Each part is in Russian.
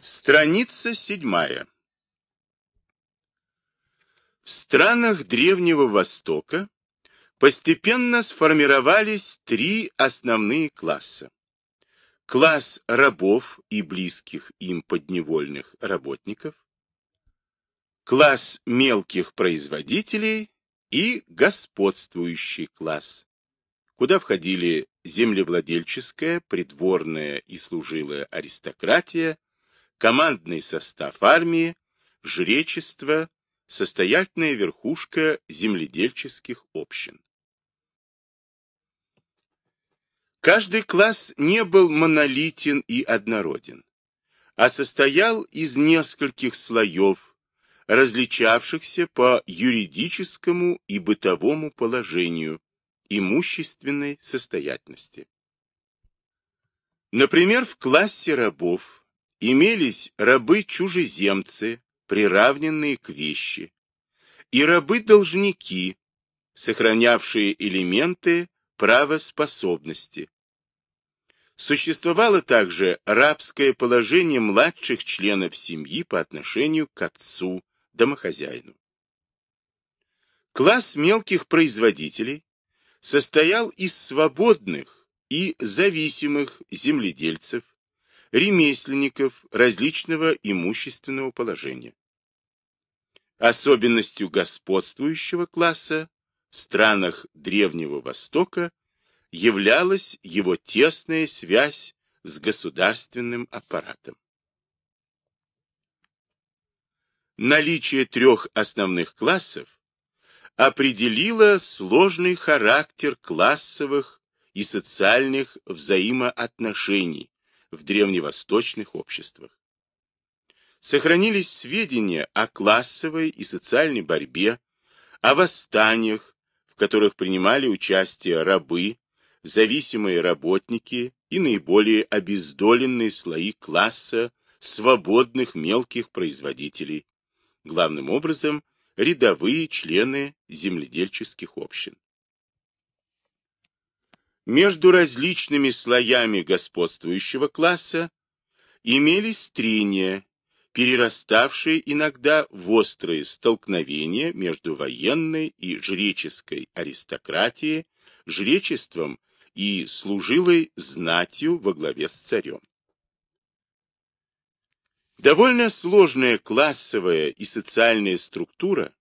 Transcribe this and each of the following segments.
Страница седьмая. В странах Древнего Востока постепенно сформировались три основные класса. Класс рабов и близких им подневольных работников, класс мелких производителей и господствующий класс, куда входили землевладельческая, придворная и служилая аристократия, командный состав армии, жречество, состоятельная верхушка земледельческих общин. Каждый класс не был монолитен и однороден, а состоял из нескольких слоев, различавшихся по юридическому и бытовому положению, имущественной состоятельности. Например, в классе рабов имелись рабы-чужеземцы, приравненные к вещи, и рабы-должники, сохранявшие элементы правоспособности. Существовало также рабское положение младших членов семьи по отношению к отцу, домохозяину. Класс мелких производителей состоял из свободных и зависимых земледельцев, ремесленников различного имущественного положения. Особенностью господствующего класса в странах Древнего Востока являлась его тесная связь с государственным аппаратом. Наличие трех основных классов определило сложный характер классовых и социальных взаимоотношений в древневосточных обществах. Сохранились сведения о классовой и социальной борьбе, о восстаниях, в которых принимали участие рабы, зависимые работники и наиболее обездоленные слои класса свободных мелких производителей, главным образом рядовые члены земледельческих общин. Между различными слоями господствующего класса имелись трения, перераставшие иногда в острые столкновения между военной и жреческой аристократией, жречеством и служилой знатью во главе с царем. Довольно сложная классовая и социальная структура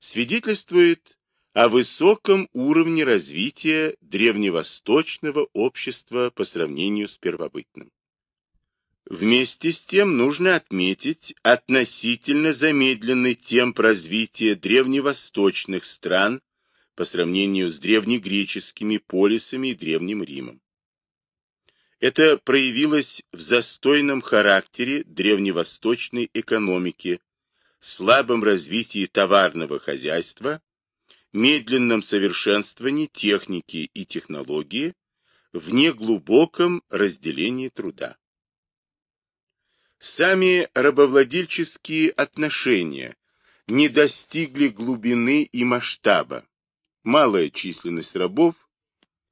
свидетельствует о высоком уровне развития древневосточного общества по сравнению с первобытным. Вместе с тем нужно отметить относительно замедленный темп развития древневосточных стран по сравнению с древнегреческими полисами и Древним Римом. Это проявилось в застойном характере древневосточной экономики, слабом развитии товарного хозяйства, медленном совершенствовании техники и технологии, в неглубоком разделении труда. Сами рабовладельческие отношения не достигли глубины и масштаба. Малая численность рабов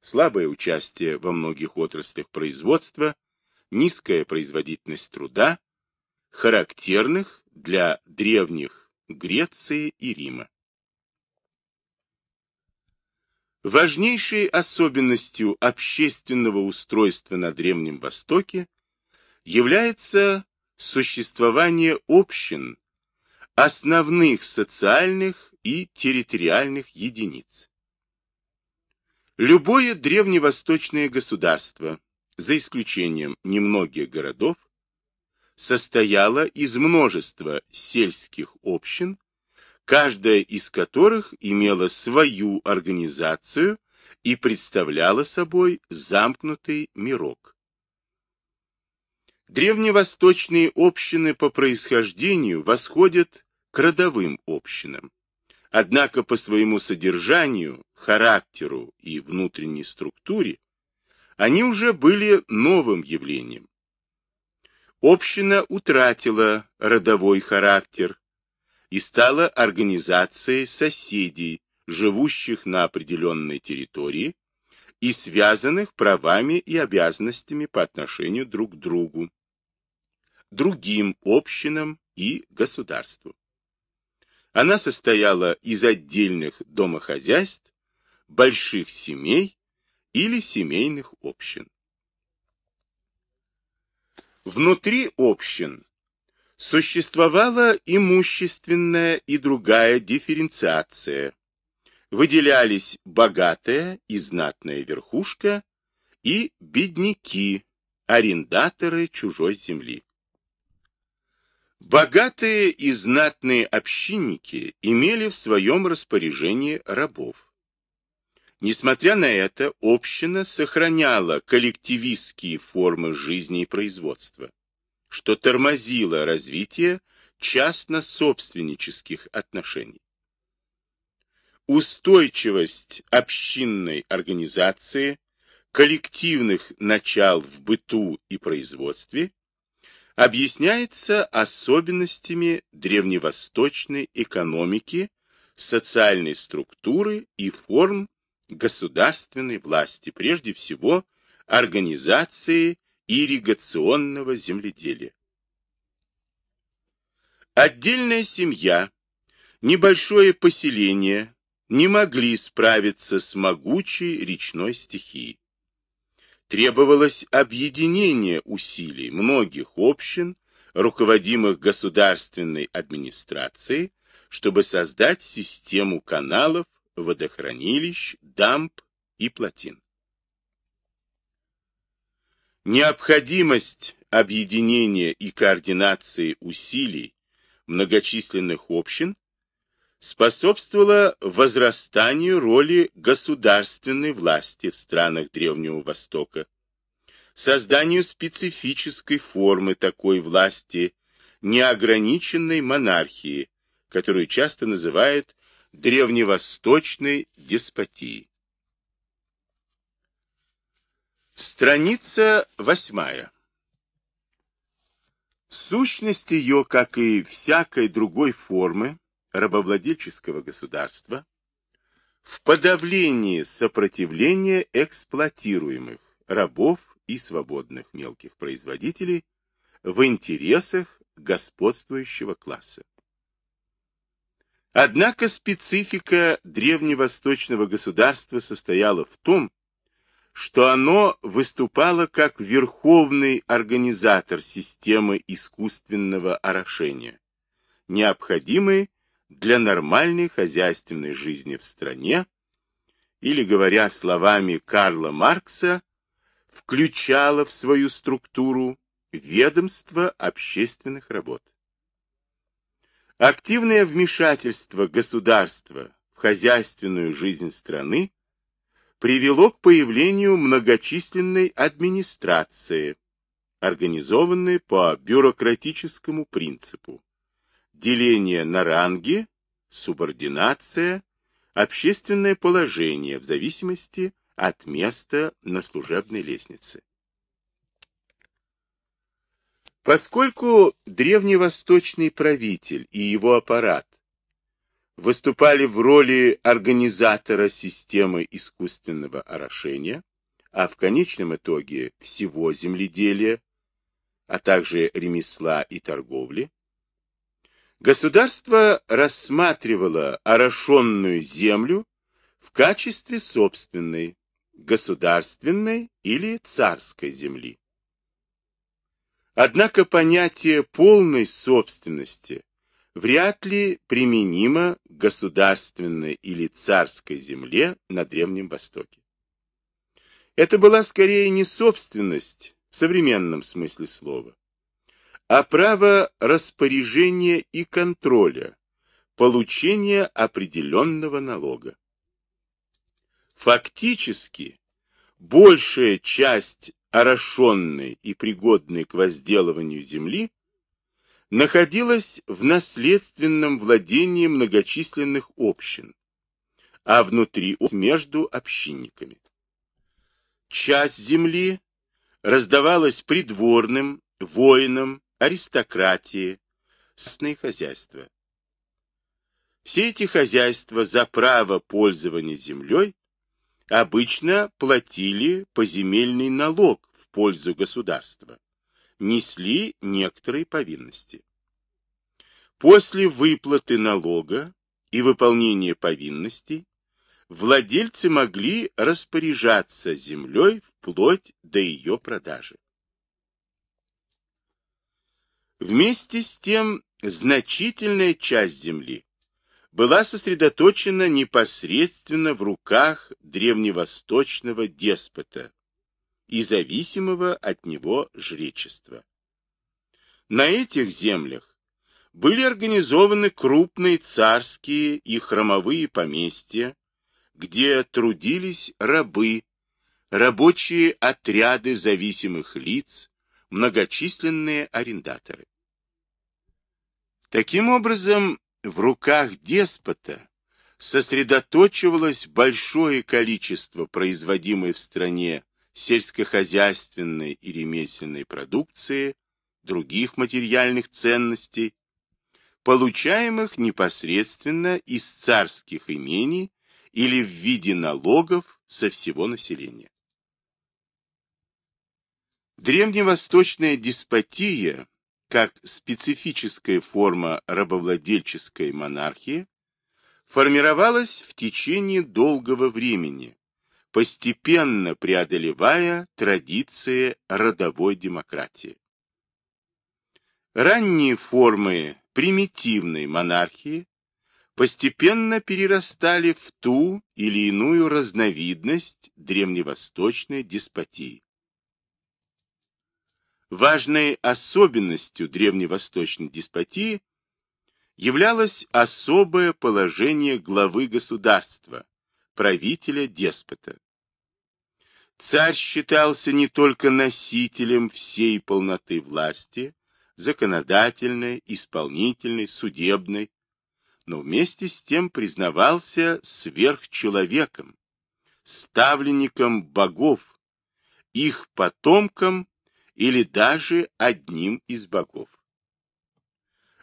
слабое участие во многих отраслях производства, низкая производительность труда, характерных для древних Греции и Рима. Важнейшей особенностью общественного устройства на Древнем Востоке является существование общин, основных социальных и территориальных единиц. Любое древневосточное государство, за исключением немногих городов, состояло из множества сельских общин, каждая из которых имела свою организацию и представляла собой замкнутый мирок. Древневосточные общины по происхождению восходят к родовым общинам, Однако по своему содержанию, характеру и внутренней структуре они уже были новым явлением. Община утратила родовой характер и стала организацией соседей, живущих на определенной территории и связанных правами и обязанностями по отношению друг к другу. другим общинам и государству. Она состояла из отдельных домохозяйств, больших семей или семейных общин. Внутри общин существовала имущественная и другая дифференциация. Выделялись богатая и знатная верхушка и бедняки, арендаторы чужой земли. Богатые и знатные общинники имели в своем распоряжении рабов. Несмотря на это, община сохраняла коллективистские формы жизни и производства, что тормозило развитие частно-собственнических отношений. Устойчивость общинной организации, коллективных начал в быту и производстве объясняется особенностями древневосточной экономики, социальной структуры и форм государственной власти, прежде всего организации ирригационного земледелия. Отдельная семья, небольшое поселение не могли справиться с могучей речной стихией. Требовалось объединение усилий многих общин, руководимых государственной администрацией, чтобы создать систему каналов водохранилищ, дамб и плотин. Необходимость объединения и координации усилий многочисленных общин способствовала возрастанию роли государственной власти в странах Древнего Востока, созданию специфической формы такой власти, неограниченной монархии, которую часто называют древневосточной деспотии. Страница восьмая. Сущность ее, как и всякой другой формы рабовладельческого государства, в подавлении сопротивления эксплуатируемых рабов и свободных мелких производителей в интересах господствующего класса. Однако специфика древневосточного государства состояла в том, что оно выступало как верховный организатор системы искусственного орошения, необходимой для нормальной хозяйственной жизни в стране, или, говоря словами Карла Маркса, включало в свою структуру ведомство общественных работ. Активное вмешательство государства в хозяйственную жизнь страны привело к появлению многочисленной администрации, организованной по бюрократическому принципу. Деление на ранги, субординация, общественное положение в зависимости от места на служебной лестнице. Поскольку древневосточный правитель и его аппарат выступали в роли организатора системы искусственного орошения, а в конечном итоге всего земледелия, а также ремесла и торговли, государство рассматривало орошенную землю в качестве собственной, государственной или царской земли. Однако понятие полной собственности вряд ли применимо к государственной или царской земле на Древнем Востоке. Это была скорее не собственность в современном смысле слова, а право распоряжения и контроля, получения определенного налога. Фактически, большая часть орошенной и пригодной к возделыванию земли, находилась в наследственном владении многочисленных общин, а внутри между общинниками. Часть земли раздавалась придворным, воинам, аристократии, сосные хозяйства. Все эти хозяйства за право пользования землей обычно платили поземельный налог в пользу государства, несли некоторые повинности. После выплаты налога и выполнения повинностей владельцы могли распоряжаться землей вплоть до ее продажи. Вместе с тем, значительная часть земли была сосредоточена непосредственно в руках древневосточного деспота и зависимого от него жречества. На этих землях были организованы крупные царские и храмовые поместья, где трудились рабы, рабочие отряды зависимых лиц, многочисленные арендаторы. Таким образом, в руках деспота сосредоточивалось большое количество производимой в стране сельскохозяйственной и ремесленной продукции, других материальных ценностей, получаемых непосредственно из царских имений или в виде налогов со всего населения. Древневосточная деспотия, как специфическая форма рабовладельческой монархии, формировалась в течение долгого времени, постепенно преодолевая традиции родовой демократии. Ранние формы примитивной монархии постепенно перерастали в ту или иную разновидность древневосточной деспотии. Важной особенностью древневосточной деспотии являлось особое положение главы государства, правителя-деспота. Царь считался не только носителем всей полноты власти, законодательной, исполнительной, судебной, но вместе с тем признавался сверхчеловеком, ставленником богов, их потомком или даже одним из богов.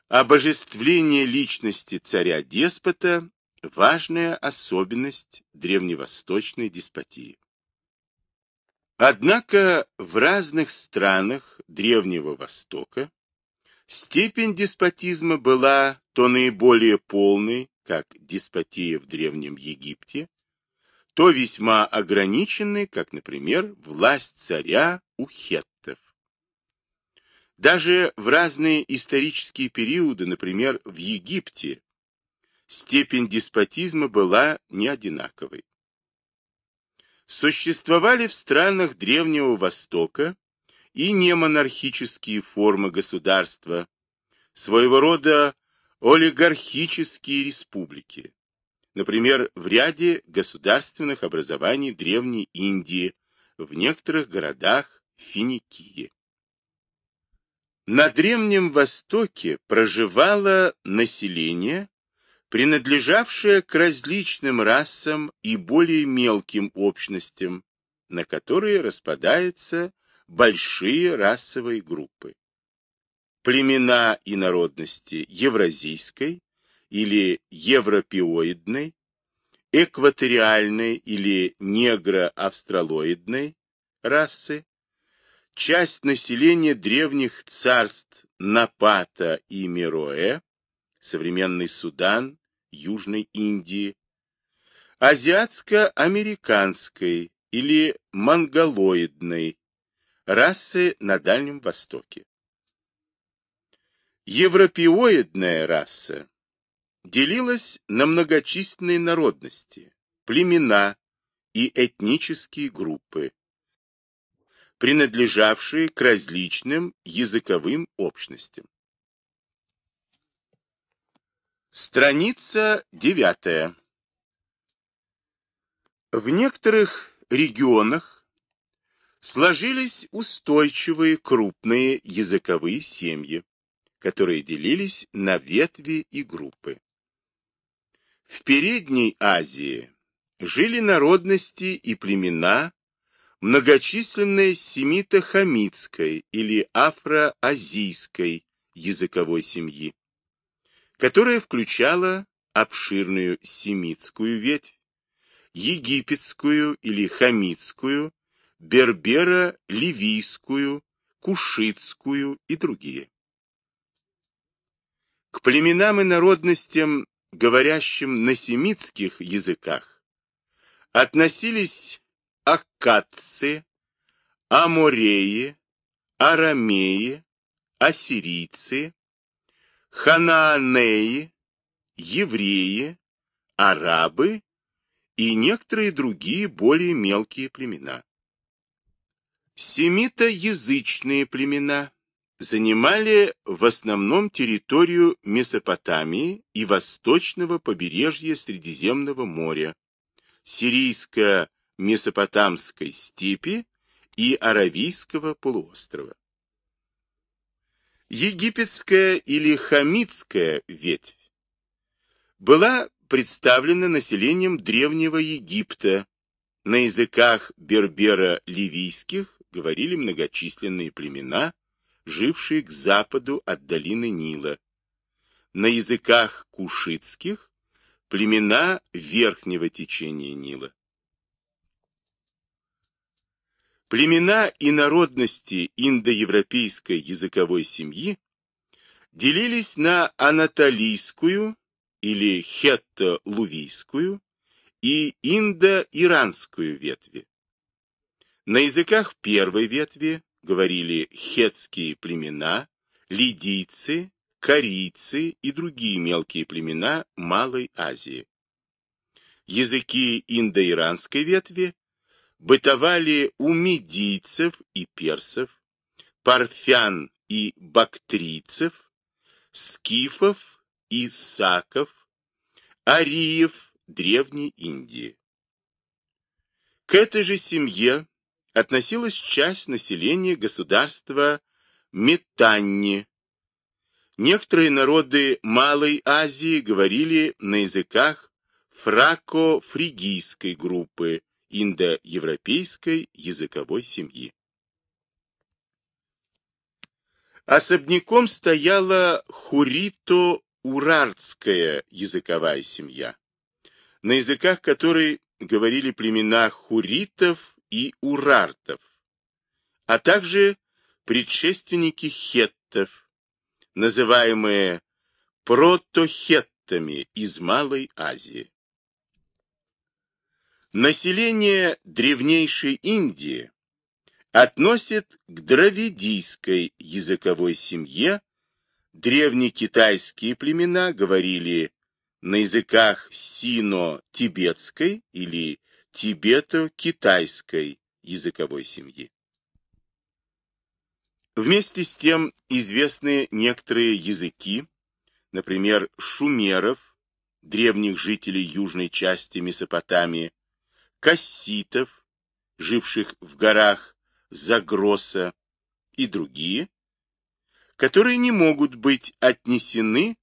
Обожествление личности царя-деспота – важная особенность древневосточной деспотии. Однако в разных странах Древнего Востока степень деспотизма была то наиболее полный, как деспотия в Древнем Египте, то весьма ограниченный, как, например, власть царя у хеттов. Даже в разные исторические периоды, например, в Египте, степень деспотизма была не одинаковой. Существовали в странах Древнего Востока и немонархические формы государства, своего рода олигархические республики, например, в ряде государственных образований Древней Индии, в некоторых городах Финикии. На Древнем Востоке проживало население, принадлежавшее к различным расам и более мелким общностям, на которые распадаются большие расовые группы. Племена и народности евразийской или европеоидной, экваториальной или негро-австралоидной расы, часть населения древних царств Напата и Мироэ, современный Судан, Южной Индии, азиатско-американской или монголоидной расы на Дальнем Востоке. Европеоидная раса делилась на многочисленные народности, племена и этнические группы, принадлежавшие к различным языковым общностям. Страница девятая. В некоторых регионах сложились устойчивые крупные языковые семьи которые делились на ветви и группы. В Передней Азии жили народности и племена, многочисленные семито-хамитской или афроазийской языковой семьи, которая включала обширную семитскую ветвь, египетскую или хамитскую, берберо-ливийскую, кушитскую и другие. К племенам и народностям, говорящим на семитских языках, относились аккадцы, амореи, арамеи, ассирийцы, ханаанеи, евреи, арабы и некоторые другие более мелкие племена. Семитоязычные племена занимали в основном территорию Месопотамии и восточного побережья Средиземного моря, сирийско-месопотамской степи и Аравийского полуострова. Египетская или хамитская ветвь была представлена населением Древнего Египта. На языках бербера-ливийских говорили многочисленные племена, жившие к западу от долины Нила. На языках кушитских – племена верхнего течения Нила. Племена и народности индоевропейской языковой семьи делились на анатолийскую или хетто-лувийскую и индо-иранскую ветви. На языках первой ветви говорили хетские племена, лидийцы, корейцы и другие мелкие племена Малой Азии. Языки индо-иранской ветви бытовали у медийцев и персов, парфян и бактрийцев, скифов и саков, ариев Древней Индии. К этой же семье относилась часть населения государства Метанни. Некоторые народы Малой Азии говорили на языках фрако-фригийской группы, индоевропейской языковой семьи. Особняком стояла хурито-урартская языковая семья, на языках которой говорили племена хуритов и урартов, а также предшественники хеттов, называемые протохеттами из Малой Азии. Население древнейшей Индии относит к дравидийской языковой семье. Древнекитайские племена говорили на языках сино-тибетской или тибето-китайской языковой семьи. Вместе с тем известны некоторые языки, например, шумеров, древних жителей южной части Месопотамии, касситов, живших в горах Загроса, и другие, которые не могут быть отнесены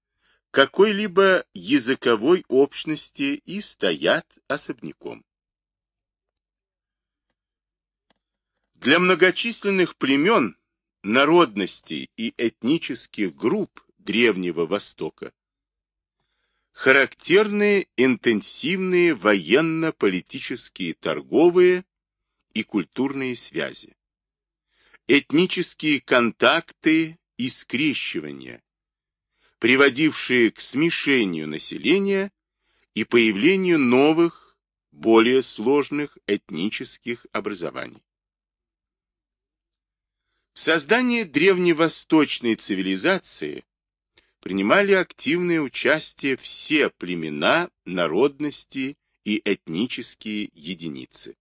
к какой-либо языковой общности и стоят особняком. Для многочисленных племен, народностей и этнических групп Древнего Востока характерны интенсивные военно-политические, торговые и культурные связи, этнические контакты и скрещивания, приводившие к смешению населения и появлению новых, более сложных этнических образований. В создании древневосточной цивилизации принимали активное участие все племена, народности и этнические единицы.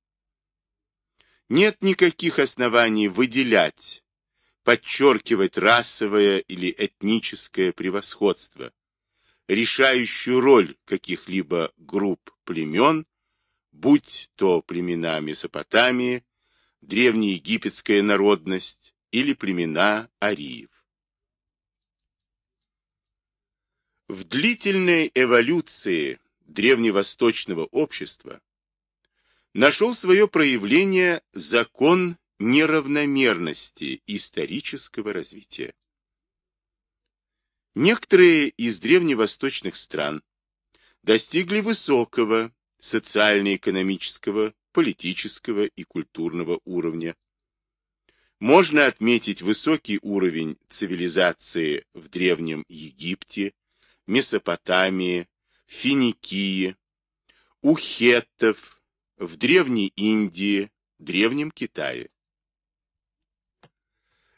Нет никаких оснований выделять, подчеркивать расовое или этническое превосходство, решающую роль каких-либо групп племен, будь то племена Месопотамии, древнеегипетская народность или племена ариев. В длительной эволюции древневосточного общества нашел свое проявление закон неравномерности исторического развития. Некоторые из древневосточных стран достигли высокого социально-экономического, политического и культурного уровня. Можно отметить высокий уровень цивилизации в Древнем Египте, Месопотамии, Финикии, у хеттов, в Древней Индии, Древнем Китае.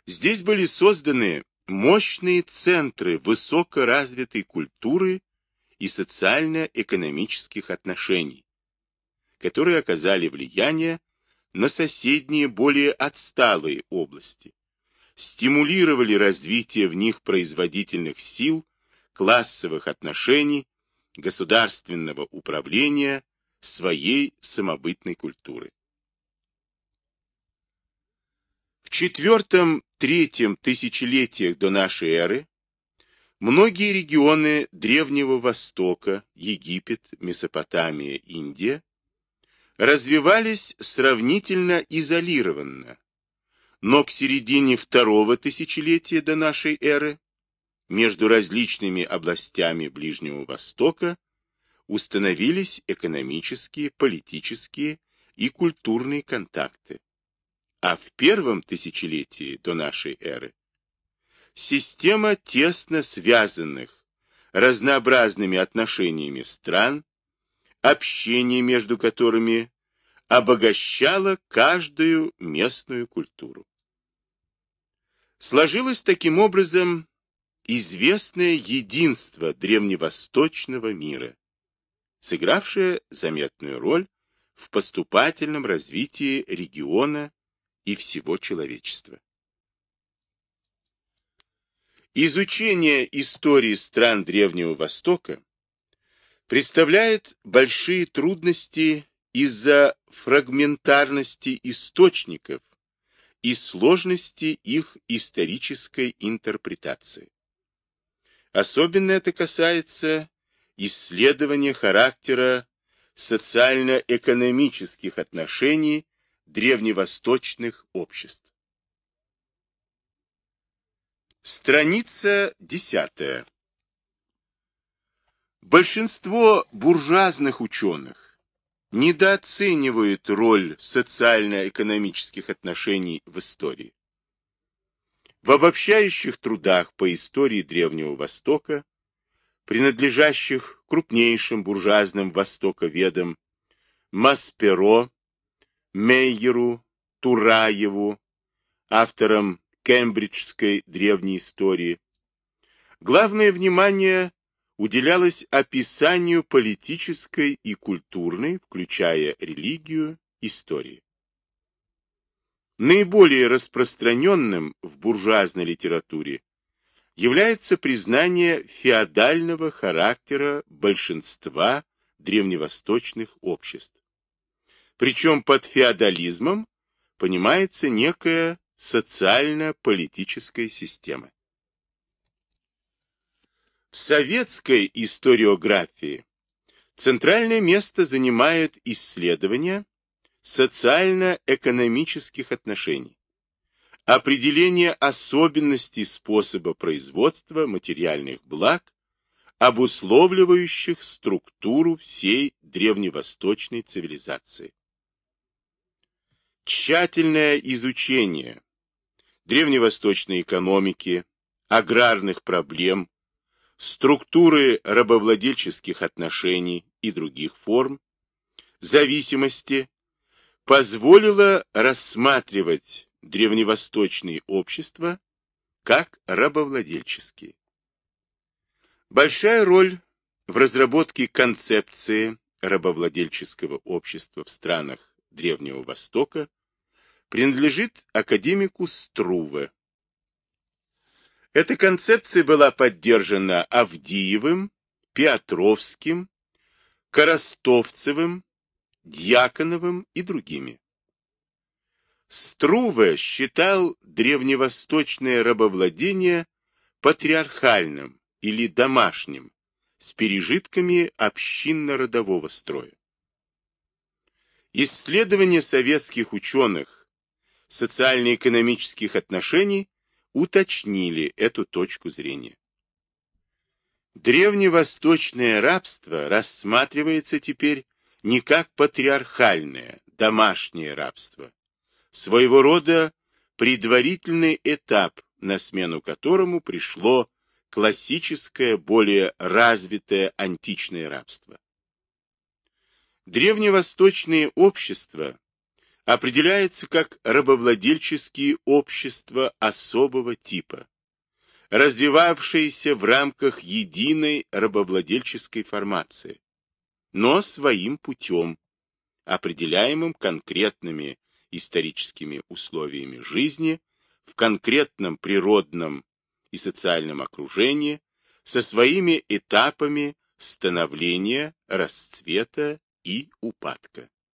Здесь были созданы мощные центры высокоразвитой культуры и социально-экономических отношений, которые оказали влияние на соседние более отсталые области, стимулировали развитие в них производительных сил, классовых отношений, государственного управления, своей самобытной культуры. В четвертом-третьем тысячелетиях до нашей эры многие регионы Древнего Востока, Египет, Месопотамия, Индия, развивались сравнительно изолированно, но к середине второго тысячелетия до нашей эры между различными областями Ближнего Востока установились экономические, политические и культурные контакты. А в первом тысячелетии до нашей эры система тесно связанных разнообразными отношениями стран общение между которыми обогащало каждую местную культуру. Сложилось таким образом известное единство древневосточного мира, сыгравшее заметную роль в поступательном развитии региона и всего человечества. Изучение истории стран Древнего Востока представляет большие трудности из-за фрагментарности источников и сложности их исторической интерпретации. Особенно это касается исследования характера социально-экономических отношений древневосточных обществ. Страница десятая. Большинство буржуазных ученых недооценивают роль социально-экономических отношений в истории. В обобщающих трудах по истории Древнего Востока, принадлежащих крупнейшим буржуазным востоковедам Масперо, Мейеру, Тураеву, авторам Кембриджской древней истории, главное внимание уделялось описанию политической и культурной, включая религию, истории. Наиболее распространенным в буржуазной литературе является признание феодального характера большинства древневосточных обществ. Причем под феодализмом понимается некая социально-политическая система. В советской историографии центральное место занимают исследования социально-экономических отношений, определение особенностей способа производства материальных благ, обусловливающих структуру всей древневосточной цивилизации. Тщательное изучение древневосточной экономики, аграрных проблем, структуры рабовладельческих отношений и других форм, зависимости, позволило рассматривать древневосточные общества как рабовладельческие. Большая роль в разработке концепции рабовладельческого общества в странах Древнего Востока принадлежит академику Струве, эта концепция была поддержана Авдиевым, Петровским, Коростовцевым, Дьяконовым и другими. Струве считал древневосточное рабовладение патриархальным или домашним, с пережитками общинно-родового строя. Исследования советских ученых социально-экономических отношений уточнили эту точку зрения. Древневосточное рабство рассматривается теперь не как патриархальное, домашнее рабство, своего рода предварительный этап, на смену которому пришло классическое, более развитое античное рабство. Древневосточные общества определяются как рабовладельческие общества особого типа, развивавшиеся в рамках единой рабовладельческой формации, но своим путем, определяемым конкретными историческими условиями жизни в конкретном природном и социальном окружении со своими этапами становления, расцвета и упадка.